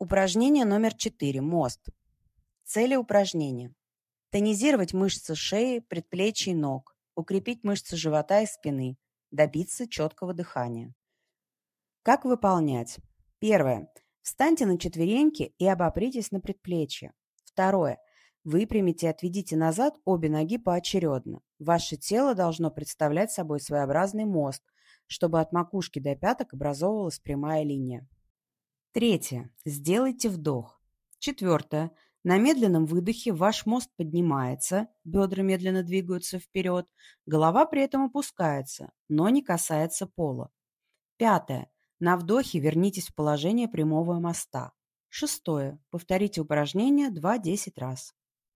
Упражнение номер 4. Мост. Цели упражнения. Тонизировать мышцы шеи, предплечий и ног, укрепить мышцы живота и спины, добиться четкого дыхания. Как выполнять? Первое. Встаньте на четвереньки и обопритесь на предплечье. Второе. Выпрямите и отведите назад обе ноги поочередно. Ваше тело должно представлять собой своеобразный мост, чтобы от макушки до пяток образовывалась прямая линия. Третье. Сделайте вдох. Четвертое. На медленном выдохе ваш мост поднимается, бедра медленно двигаются вперед, голова при этом опускается, но не касается пола. Пятое. На вдохе вернитесь в положение прямого моста. Шестое. Повторите упражнение 2-10 раз.